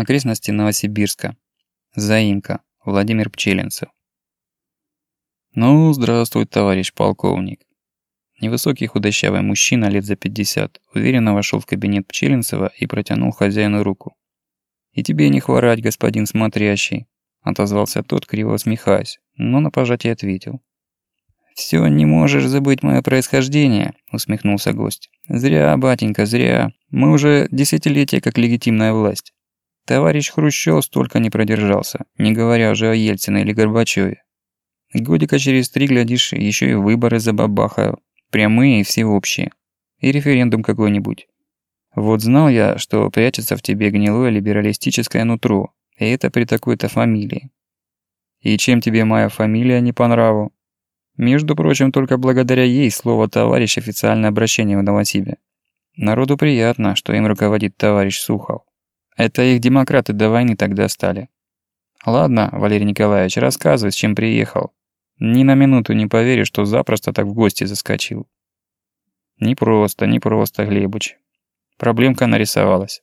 Окрестности Новосибирска. Заимка. Владимир Пчелинцев. Ну, здравствуй, товарищ полковник. Невысокий худощавый мужчина лет за 50 уверенно вошел в кабинет Пчелинцева и протянул хозяину руку. «И тебе не хворать, господин смотрящий», – отозвался тот, криво усмехаясь, но на пожатие ответил. «Всё, не можешь забыть мое происхождение», – усмехнулся гость. «Зря, батенька, зря. Мы уже десятилетия как легитимная власть. Товарищ Хрущев столько не продержался, не говоря уже о Ельцине или Горбачеве. Годика через три, глядишь, еще и выборы забабахаю. Прямые и всеобщие. И референдум какой-нибудь. Вот знал я, что прячется в тебе гнилое либералистическое нутро, и это при такой-то фамилии. И чем тебе моя фамилия не по нраву? Между прочим, только благодаря ей слово «товарищ» официальное обращение в Новосибе. Народу приятно, что им руководит товарищ Сухов. Это их демократы до войны тогда стали. Ладно, Валерий Николаевич, рассказывай, с чем приехал. Ни на минуту не поверю, что запросто так в гости заскочил. Не просто, не просто, Глебыч. Проблемка нарисовалась.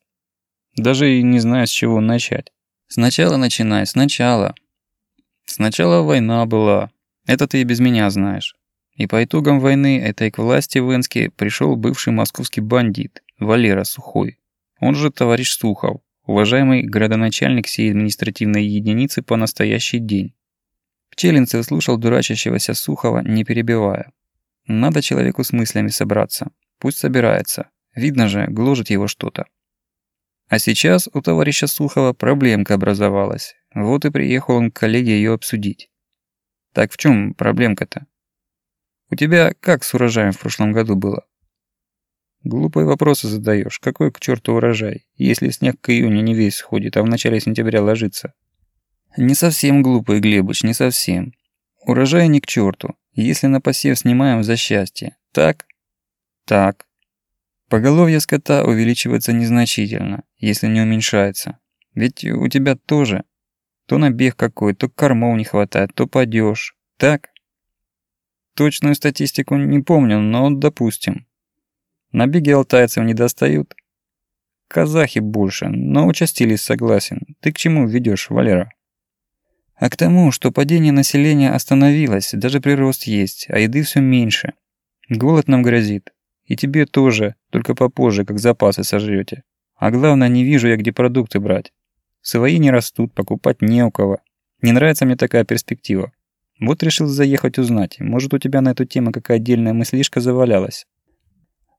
Даже и не знаю, с чего начать. Сначала начинай, сначала. Сначала война была. Это ты и без меня знаешь. И по итогам войны этой к власти в Энске пришел бывший московский бандит Валера Сухой. Он же товарищ Сухов уважаемый градоначальник всей административной единицы по настоящий день. Пчелинцев слушал дурачащегося Сухова, не перебивая. Надо человеку с мыслями собраться. Пусть собирается. Видно же, гложет его что-то. А сейчас у товарища Сухова проблемка образовалась. Вот и приехал он к коллеге ее обсудить. Так в чем проблемка-то? У тебя как с урожаем в прошлом году было? Глупые вопросы задаешь. Какой к черту урожай, если снег к июню не весь сходит, а в начале сентября ложится? Не совсем глупый, Глебыч, не совсем. Урожай не к черту, если на посев снимаем за счастье. Так? Так. Поголовье скота увеличивается незначительно, если не уменьшается. Ведь у тебя тоже. То набег какой, то кормов не хватает, то падеж. Так? Точную статистику не помню, но допустим. Набеги алтайцев не достают. Казахи больше, но участились, согласен. Ты к чему ведешь, Валера? А к тому, что падение населения остановилось, даже прирост есть, а еды все меньше. Голод нам грозит. И тебе тоже, только попозже, как запасы сожрете. А главное, не вижу я, где продукты брать. Свои не растут, покупать не у кого. Не нравится мне такая перспектива. Вот решил заехать узнать, может у тебя на эту тему какая отдельная мыслишка завалялась.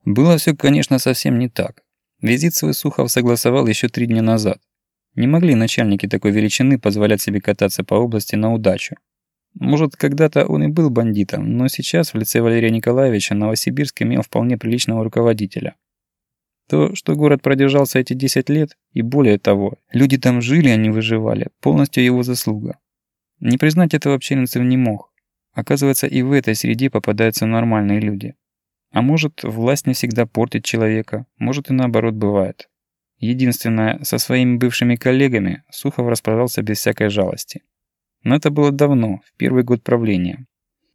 Было все, конечно, совсем не так. Визит свой Сухов согласовал еще три дня назад. Не могли начальники такой величины позволять себе кататься по области на удачу. Может, когда-то он и был бандитом, но сейчас в лице Валерия Николаевича Новосибирск имел вполне приличного руководителя. То, что город продержался эти 10 лет, и более того, люди там жили, а не выживали, полностью его заслуга. Не признать этого Пчелинцев не мог. Оказывается, и в этой среде попадаются нормальные люди. А может, власть не всегда портит человека, может и наоборот бывает. Единственное, со своими бывшими коллегами Сухов расправлялся без всякой жалости. Но это было давно, в первый год правления.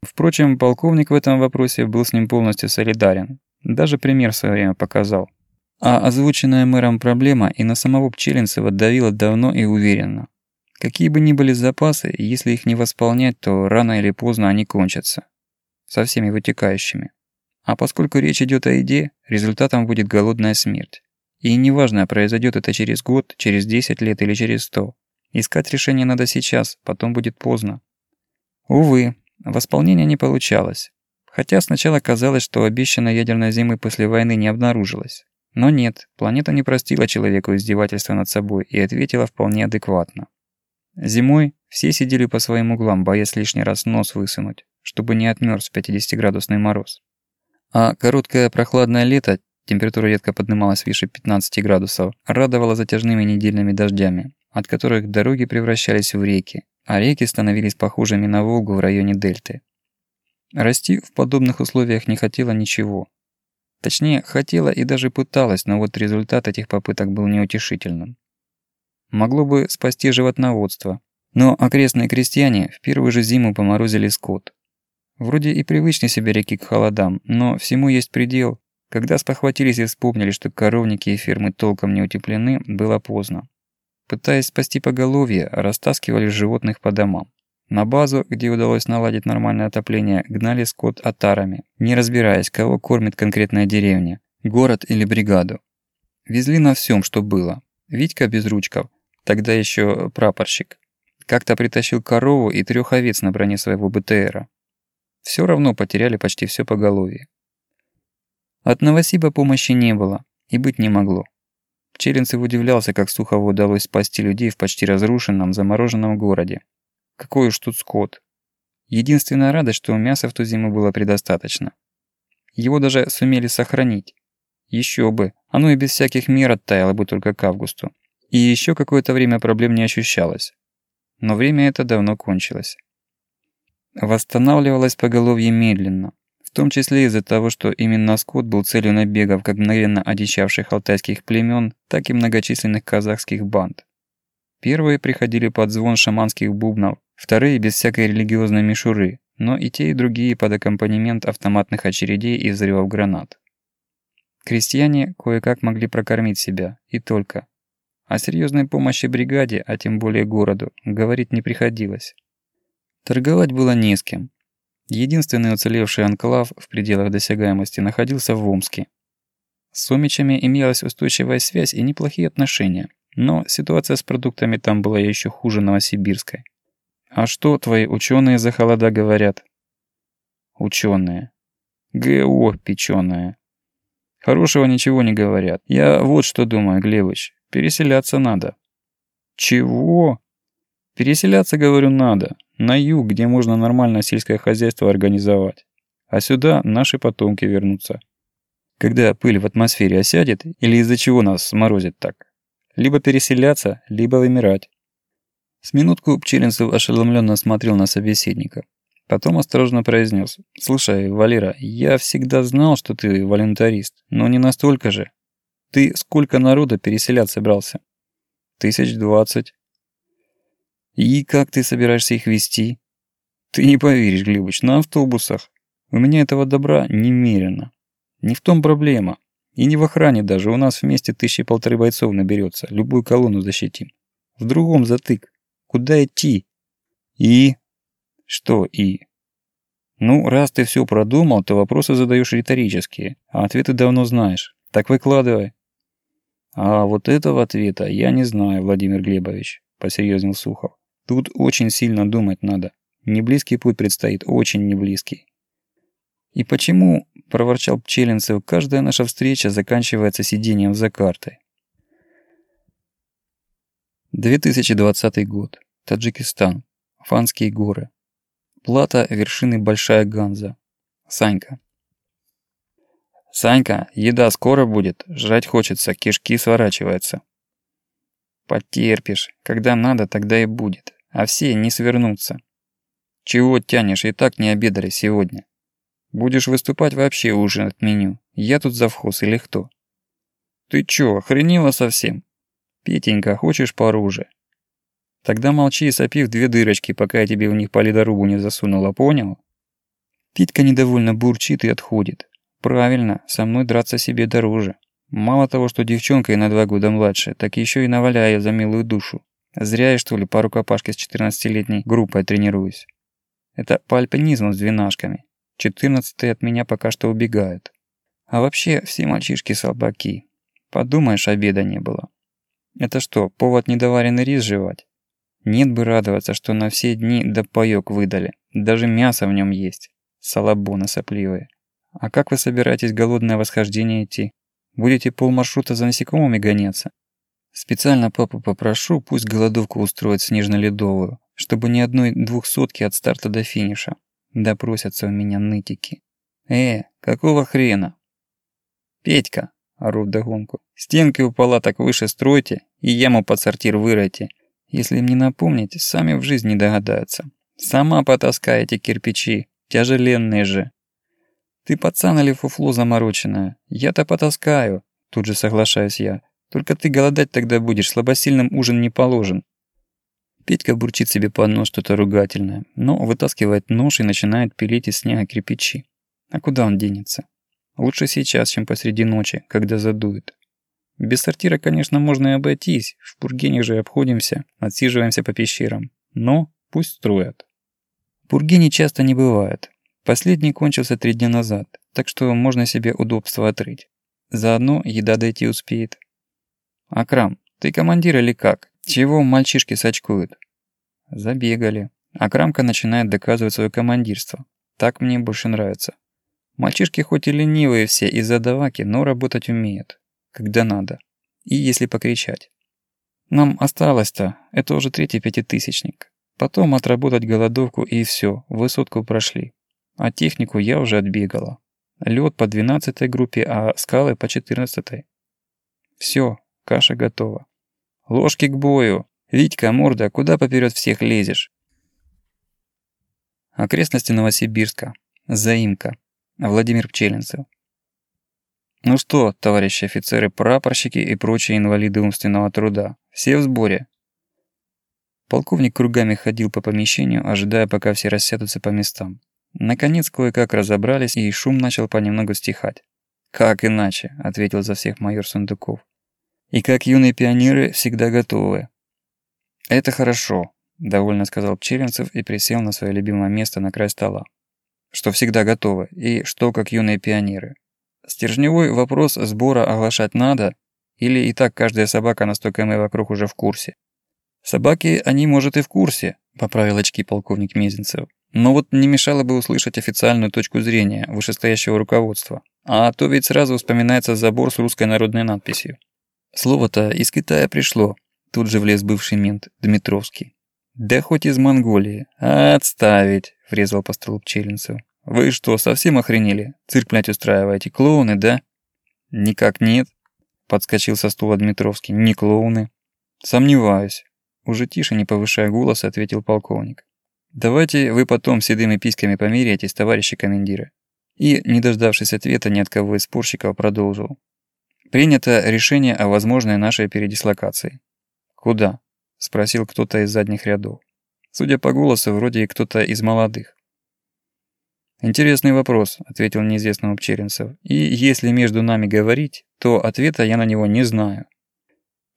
Впрочем, полковник в этом вопросе был с ним полностью солидарен. Даже пример в свое время показал. А озвученная мэром проблема и на самого Пчелинцева давила давно и уверенно. Какие бы ни были запасы, если их не восполнять, то рано или поздно они кончатся. Со всеми вытекающими. А поскольку речь идет о еде, результатом будет голодная смерть. И неважно, произойдет это через год, через 10 лет или через 100. Искать решение надо сейчас, потом будет поздно. Увы, восполнение не получалось. Хотя сначала казалось, что обещанной ядерной зимы после войны не обнаружилось. Но нет, планета не простила человеку издевательства над собой и ответила вполне адекватно. Зимой все сидели по своим углам, боясь лишний раз нос высунуть, чтобы не отмёрз в 50-градусный мороз. А короткое прохладное лето, температура редко поднималась выше 15 градусов, радовало затяжными недельными дождями, от которых дороги превращались в реки, а реки становились похожими на Волгу в районе Дельты. Расти в подобных условиях не хотела ничего. Точнее, хотела и даже пыталась, но вот результат этих попыток был неутешительным. Могло бы спасти животноводство, но окрестные крестьяне в первую же зиму поморозили скот, Вроде и привычны себе реки к холодам, но всему есть предел. Когда спохватились и вспомнили, что коровники и фермы толком не утеплены, было поздно. пытаясь спасти поголовье, растаскивали животных по домам. На базу, где удалось наладить нормальное отопление, гнали скот отарами, не разбираясь, кого кормит конкретная деревня, город или бригаду. Везли на всем, что было. Витька без ручков, тогда еще прапорщик, как-то притащил корову и трех овец на броне своего БТРа. Все равно потеряли почти все поголовье. От Новосиба помощи не было и быть не могло. Челенцев удивлялся, как Сухову удалось спасти людей в почти разрушенном, замороженном городе. Какой уж тут скот. Единственная радость, что мяса в ту зиму было предостаточно. Его даже сумели сохранить. Еще бы, оно и без всяких мер оттаяло бы только к августу. И еще какое-то время проблем не ощущалось. Но время это давно кончилось. Восстанавливалось поголовье медленно, в том числе из-за того, что именно скот был целью набегов как мгновенно одичавших алтайских племен, так и многочисленных казахских банд. Первые приходили под звон шаманских бубнов, вторые без всякой религиозной мишуры, но и те, и другие под аккомпанемент автоматных очередей и взрывов гранат. Крестьяне кое-как могли прокормить себя, и только. О серьезной помощи бригаде, а тем более городу, говорить не приходилось. Торговать было не с кем. Единственный уцелевший анклав в пределах досягаемости находился в Омске. С Сомичами имелась устойчивая связь и неплохие отношения, но ситуация с продуктами там была еще хуже новосибирской. А что твои ученые за холода говорят? Ученые. ГО печеное. Хорошего ничего не говорят. Я вот что думаю, Глебыч. Переселяться надо. Чего? Переселяться, говорю, надо. На юг, где можно нормальное сельское хозяйство организовать. А сюда наши потомки вернутся. Когда пыль в атмосфере осядет, или из-за чего нас сморозит так? Либо переселяться, либо вымирать. С минутку Пчелинцев ошеломленно смотрел на собеседника. Потом осторожно произнес: «Слушай, Валера, я всегда знал, что ты волонтарист, но не настолько же. Ты сколько народа переселять собрался?» «Тысяч двадцать». «И как ты собираешься их вести?» «Ты не поверишь, Глебыч, на автобусах. У меня этого добра немерено. Не в том проблема. И не в охране даже. У нас вместе тысячи полторы бойцов наберется. Любую колонну защитим. В другом затык. Куда идти? И? Что и? Ну, раз ты все продумал, то вопросы задаешь риторические, а ответы давно знаешь. Так выкладывай. А вот этого ответа я не знаю, Владимир Глебович, посерьезнел Сухов. Тут очень сильно думать надо. Неблизкий путь предстоит, очень неблизкий. «И почему, — проворчал Пчелинцев, — каждая наша встреча заканчивается сидением за картой?» 2020 год. Таджикистан. Фанские горы. Плата вершины Большая Ганза. Санька. «Санька, еда скоро будет, жрать хочется, кишки сворачиваются». «Потерпишь, когда надо, тогда и будет, а все не свернутся». «Чего тянешь, и так не обедали сегодня». «Будешь выступать, вообще ужин отменю. Я тут завхоз или кто?» «Ты чё, охренела совсем?» «Петенька, хочешь поруже?» «Тогда молчи и сопи в две дырочки, пока я тебе в них по ледорубу не засунула, понял?» Питька недовольно бурчит и отходит. Правильно, со мной драться себе дороже. Мало того, что девчонка и на два года младше, так еще и наваляю за милую душу. Зря я, что ли, по рукопашке с 14-летней группой тренируюсь. Это по альпинизму с двенашками. Четырнадцатые от меня пока что убегают. А вообще, все мальчишки слабаки. Подумаешь, обеда не было. Это что, повод недоваренный рис жевать? Нет бы радоваться, что на все дни паёк выдали. Даже мясо в нем есть. Салабоны сопливые. А как вы собираетесь голодное восхождение идти? Будете полмаршрута за насекомыми гоняться? Специально папу попрошу, пусть голодовку устроит снежно-ледовую, чтобы ни одной двухсотки от старта до финиша. Допросятся у меня нытики. Э, какого хрена? Петька, ору вдогонку, стенки у палаток выше стройте и яму под сортир выройте. Если им не напомнить, сами в жизни догадаются. Сама потаскаете кирпичи, тяжеленные же. «Ты пацан или фуфло замороченное? Я-то потаскаю», — тут же соглашаюсь я. «Только ты голодать тогда будешь, слабосильным ужин не положен». Петька бурчит себе под нос что-то ругательное, но вытаскивает нож и начинает пилить из снега кирпичи. А куда он денется? Лучше сейчас, чем посреди ночи, когда задует. Без сортира, конечно, можно и обойтись, в Пургене же обходимся, отсиживаемся по пещерам. Но пусть строят. Пургени часто не бывает. Последний кончился три дня назад, так что можно себе удобство отрыть. Заодно еда дойти успеет. Акрам, ты командир или как? Чего мальчишки сачкуют? Забегали. Акрамка начинает доказывать свое командирство. Так мне больше нравится. Мальчишки хоть и ленивые все и задаваки, но работать умеют. Когда надо. И если покричать. Нам осталось-то, это уже третий пятитысячник. Потом отработать голодовку и все, высотку прошли. А технику я уже отбегала. Лед по двенадцатой группе, а скалы по четырнадцатой. Все, каша готова. Ложки к бою. Витька, морда, куда поперед всех лезешь? Окрестности Новосибирска. Заимка. Владимир Пчелинцев. Ну что, товарищи офицеры, прапорщики и прочие инвалиды умственного труда, все в сборе? Полковник кругами ходил по помещению, ожидая, пока все рассядутся по местам. Наконец кое-как разобрались, и шум начал понемногу стихать. «Как иначе?» — ответил за всех майор Сундуков. «И как юные пионеры всегда готовы». «Это хорошо», — довольно сказал Пчелинцев и присел на свое любимое место на край стола что всегда готовы, и что как юные пионеры. Стержневой вопрос сбора оглашать надо, или и так каждая собака на 100 км вокруг уже в курсе? Собаки, они, может, и в курсе, поправил очки полковник Мезенцев. Но вот не мешало бы услышать официальную точку зрения вышестоящего руководства. А то ведь сразу вспоминается забор с русской народной надписью. Слово-то из Китая пришло. Тут же влез бывший мент, Дмитровский. Да хоть из Монголии. Отставить, врезал по столу Пчелинцев. Вы что, совсем охренели? Цирк, блядь, устраиваете? Клоуны, да? Никак нет. Подскочил со стула Дмитровский. Не клоуны. Сомневаюсь. Уже тише, не повышая голос, ответил полковник. Давайте вы потом седыми письками померяетесь, товарищи командиры. И, не дождавшись ответа ни от кого из спорщиков, продолжил. Принято решение о возможной нашей передислокации. Куда? Спросил кто-то из задних рядов. Судя по голосу, вроде и кто-то из молодых. «Интересный вопрос», — ответил неизвестный Пчеринцев. «И если между нами говорить, то ответа я на него не знаю».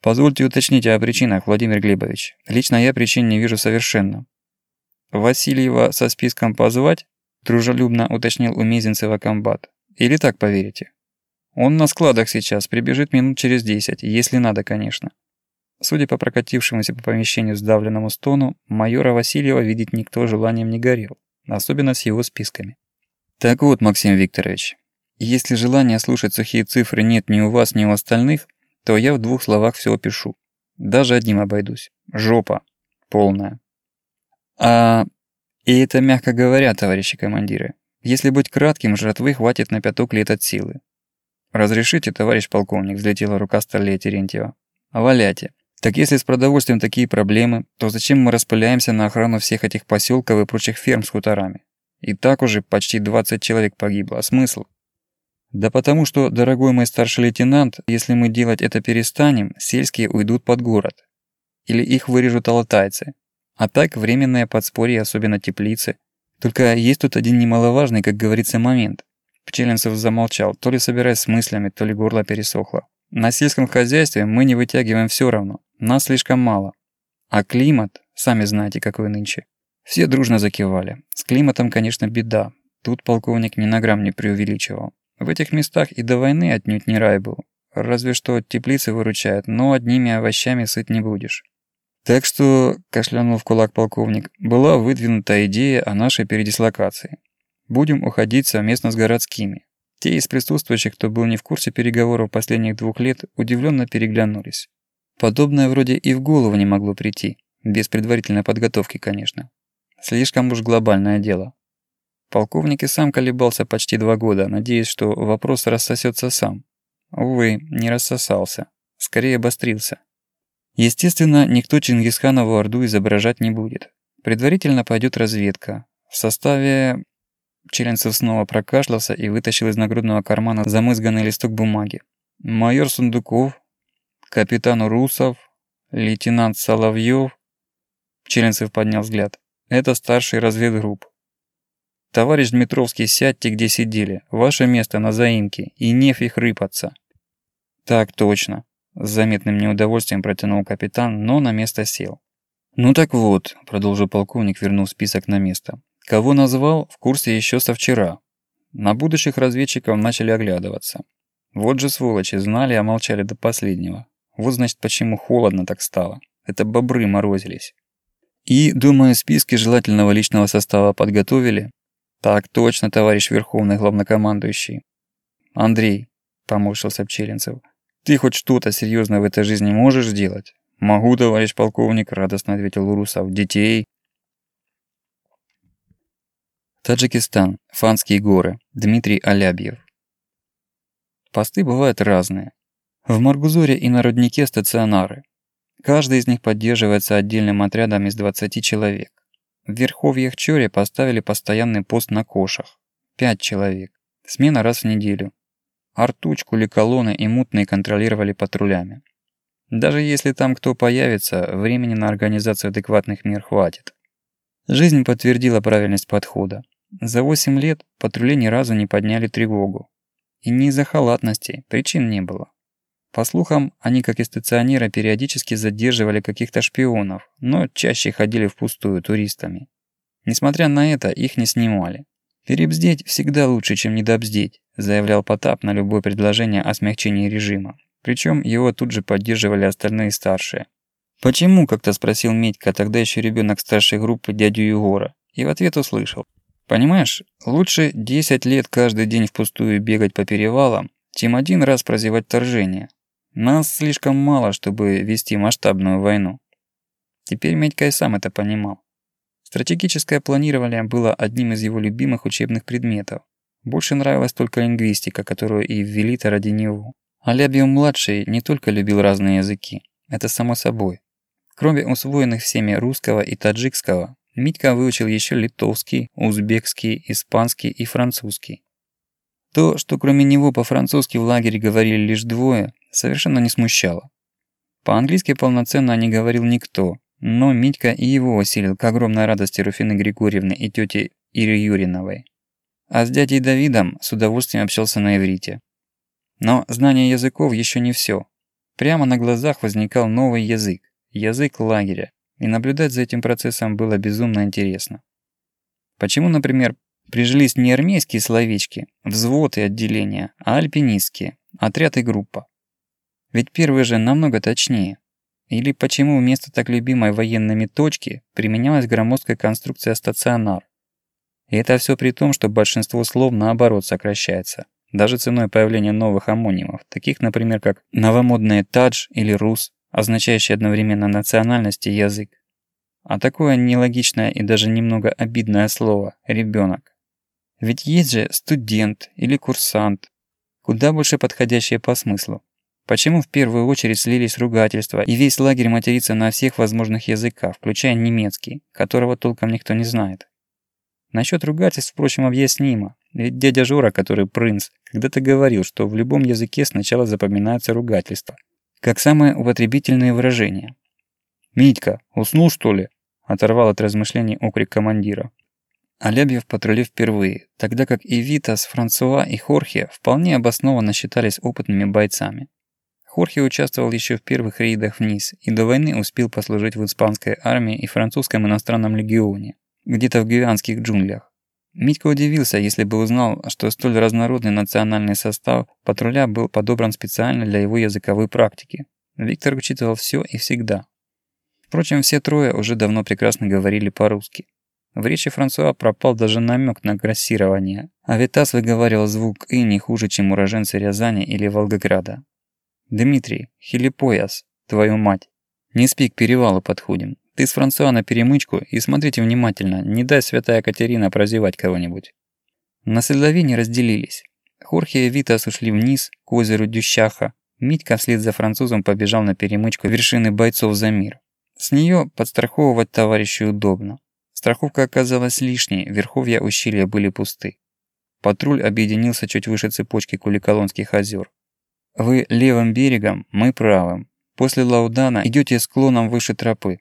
«Позвольте уточнить о причинах, Владимир Глебович. Лично я причин не вижу совершенно». «Васильева со списком позвать?» — дружелюбно уточнил у Мезенцева комбат. «Или так поверите?» «Он на складах сейчас, прибежит минут через десять, если надо, конечно». Судя по прокатившемуся по помещению сдавленному стону, майора Васильева видеть никто желанием не горел, особенно с его списками. Так вот, Максим Викторович, если желания слушать сухие цифры нет ни у вас, ни у остальных, то я в двух словах все опишу. Даже одним обойдусь. Жопа. Полная. А... И это мягко говоря, товарищи командиры. Если быть кратким, жратвы хватит на пяток лет от силы. «Разрешите, товарищ полковник», — взлетела рука Старлея Терентьева. «Валяйте. Так если с продовольствием такие проблемы, то зачем мы распыляемся на охрану всех этих поселков и прочих ферм с хуторами? И так уже почти 20 человек погибло. А смысл? Да потому что, дорогой мой старший лейтенант, если мы делать это перестанем, сельские уйдут под город. Или их вырежут алтайцы. А так временное подспорье, особенно теплицы. Только есть тут один немаловажный, как говорится, момент. Пчелинцев замолчал, то ли собираясь с мыслями, то ли горло пересохло. На сельском хозяйстве мы не вытягиваем все равно. Нас слишком мало. А климат, сами знаете, какой нынче. Все дружно закивали. С климатом, конечно, беда. Тут полковник ни на грамм не преувеличивал. В этих местах и до войны отнюдь не рай был. Разве что теплицы выручают, но одними овощами сыт не будешь. Так что, кашлянул в кулак полковник, была выдвинута идея о нашей передислокации. Будем уходить совместно с городскими. Те из присутствующих, кто был не в курсе переговоров последних двух лет, удивленно переглянулись. Подобное вроде и в голову не могло прийти. Без предварительной подготовки, конечно. Слишком уж глобальное дело. Полковник и сам колебался почти два года, надеясь, что вопрос рассосется сам. Увы, не рассосался. Скорее обострился. Естественно, никто Чингисханову Орду изображать не будет. Предварительно пойдет разведка. В составе... Челенцев снова прокашлялся и вытащил из нагрудного кармана замызганный листок бумаги. Майор Сундуков, капитан Русов, лейтенант Соловьев. Челенцев поднял взгляд. Это старший разведгрупп. Товарищ Дмитровский, сядьте, где сидели. Ваше место на заимке, и нефиг рыпаться. Так точно. С заметным неудовольствием протянул капитан, но на место сел. «Ну так вот», – продолжил полковник, вернув список на место. «Кого назвал, в курсе еще со вчера. На будущих разведчиков начали оглядываться. Вот же сволочи, знали, а молчали до последнего. Вот значит, почему холодно так стало. Это бобры морозились. И, думаю, списки желательного личного состава подготовили? Так точно, товарищ Верховный Главнокомандующий. Андрей, поморщился Пчелинцев, ты хоть что-то серьезное в этой жизни можешь сделать? Могу, товарищ полковник, радостно ответил Урусов. Детей? Таджикистан, Фанские горы, Дмитрий Алябьев. Посты бывают разные. В Маргузоре и на Руднике стационары. Каждый из них поддерживается отдельным отрядом из 20 человек. В Верховьях Чоре поставили постоянный пост на Кошах. 5 человек. Смена раз в неделю. Артучку, Ликолоны и Мутные контролировали патрулями. Даже если там кто появится, времени на организацию адекватных мер хватит. Жизнь подтвердила правильность подхода. За 8 лет патрули ни разу не подняли тревогу. И не из-за халатности, причин не было. По слухам, они, как и стационеры, периодически задерживали каких-то шпионов, но чаще ходили впустую туристами. Несмотря на это, их не снимали. «Перебздеть всегда лучше, чем недобздеть», заявлял Потап на любое предложение о смягчении режима. Причем его тут же поддерживали остальные старшие. «Почему?» – как-то спросил Медька, тогда еще ребенок старшей группы дядю Егора. И в ответ услышал. «Понимаешь, лучше 10 лет каждый день впустую бегать по перевалам, чем один раз прозевать торжение. Нас слишком мало, чтобы вести масштабную войну. Теперь Медька и сам это понимал. Стратегическое планирование было одним из его любимых учебных предметов. Больше нравилась только лингвистика, которую и ввели-то ради него. Алябиум-младший не только любил разные языки, это само собой. Кроме усвоенных всеми русского и таджикского, Митька выучил еще литовский, узбекский, испанский и французский. То, что кроме него по-французски в лагере говорили лишь двое, совершенно не смущало. По-английски полноценно не говорил никто, но Митька и его усилил к огромной радости Руфины Григорьевны и тети Иры Юриновой. А с дядей Давидом с удовольствием общался на иврите. Но знание языков еще не все. Прямо на глазах возникал новый язык, язык лагеря, и наблюдать за этим процессом было безумно интересно. Почему, например, Прижились не армейские словечки, взвод и отделения, а альпинистские, отряд и группа. Ведь первые же намного точнее. Или почему вместо так любимой военными точки применялась громоздкая конструкция стационар? И это все при том, что большинство слов наоборот сокращается, даже ценой появления новых амонимов, таких, например, как новомодные «тадж» или «рус», означающие одновременно национальность и язык. А такое нелогичное и даже немного обидное слово «ребенок». Ведь есть же студент или курсант, куда больше подходящие по смыслу. Почему в первую очередь слились ругательства, и весь лагерь матерится на всех возможных языках, включая немецкий, которого толком никто не знает? Насчет ругательств, впрочем, объяснимо. Ведь дядя Жора, который принц, когда-то говорил, что в любом языке сначала запоминаются ругательства, как самые употребительные выражения. «Митька, уснул что ли?» – оторвал от размышлений окрик командира. Алябьев патруле впервые, тогда как и Витас, Франсуа и Хорхе вполне обоснованно считались опытными бойцами. Хорхе участвовал еще в первых рейдах вниз и до войны успел послужить в испанской армии и французском иностранном легионе, где-то в гавианских джунглях. Митька удивился, если бы узнал, что столь разнородный национальный состав патруля был подобран специально для его языковой практики. Виктор учитывал все и всегда. Впрочем, все трое уже давно прекрасно говорили по-русски. В речи Франсуа пропал даже намек на грассирование, а Витас выговаривал звук «и» не хуже, чем уроженцы Рязани или Волгограда. «Дмитрий, хилипояс, твою мать! Не спи, к перевалу подходим. Ты с Франсуа на перемычку и смотрите внимательно, не дай святая Катерина прозевать кого-нибудь». На седловине разделились. Хорхе и Витас ушли вниз, к озеру Дющаха. Митька вслед за французом побежал на перемычку вершины бойцов за мир. С нее подстраховывать товарищу удобно. Страховка оказалась лишней, верховья ущелья были пусты. Патруль объединился чуть выше цепочки Куликолонских озер. Вы левым берегом, мы правым. После Лаудана идете склоном выше тропы.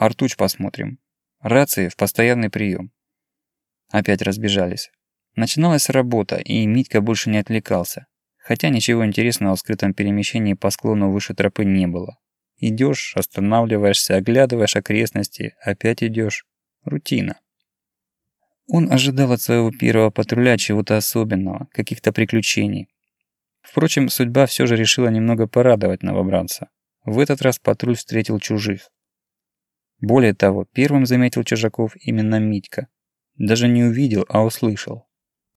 Артуч посмотрим. Рации в постоянный прием. Опять разбежались. Начиналась работа, и Митька больше не отвлекался. Хотя ничего интересного в скрытом перемещении по склону выше тропы не было. Идешь, останавливаешься, оглядываешь окрестности, опять идешь. Рутина. Он ожидал от своего первого патруля чего-то особенного, каких-то приключений. Впрочем, судьба все же решила немного порадовать новобранца. В этот раз патруль встретил чужих. Более того, первым заметил чужаков именно Митька. Даже не увидел, а услышал.